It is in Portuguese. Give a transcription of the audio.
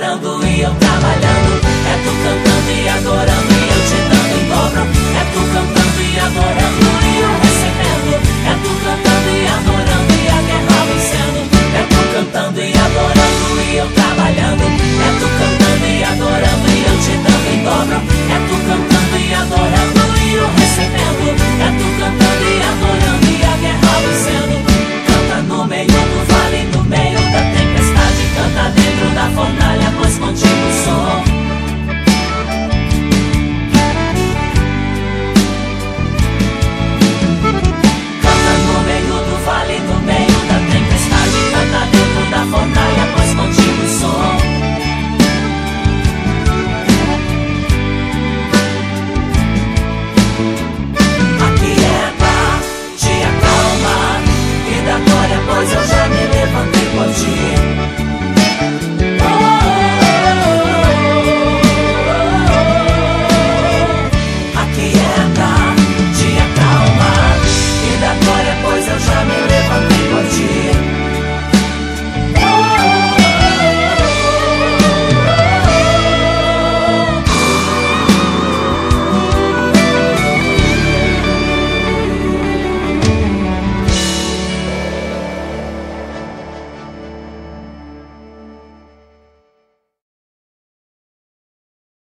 adorando e eu dobro. É tu cantando e adorando.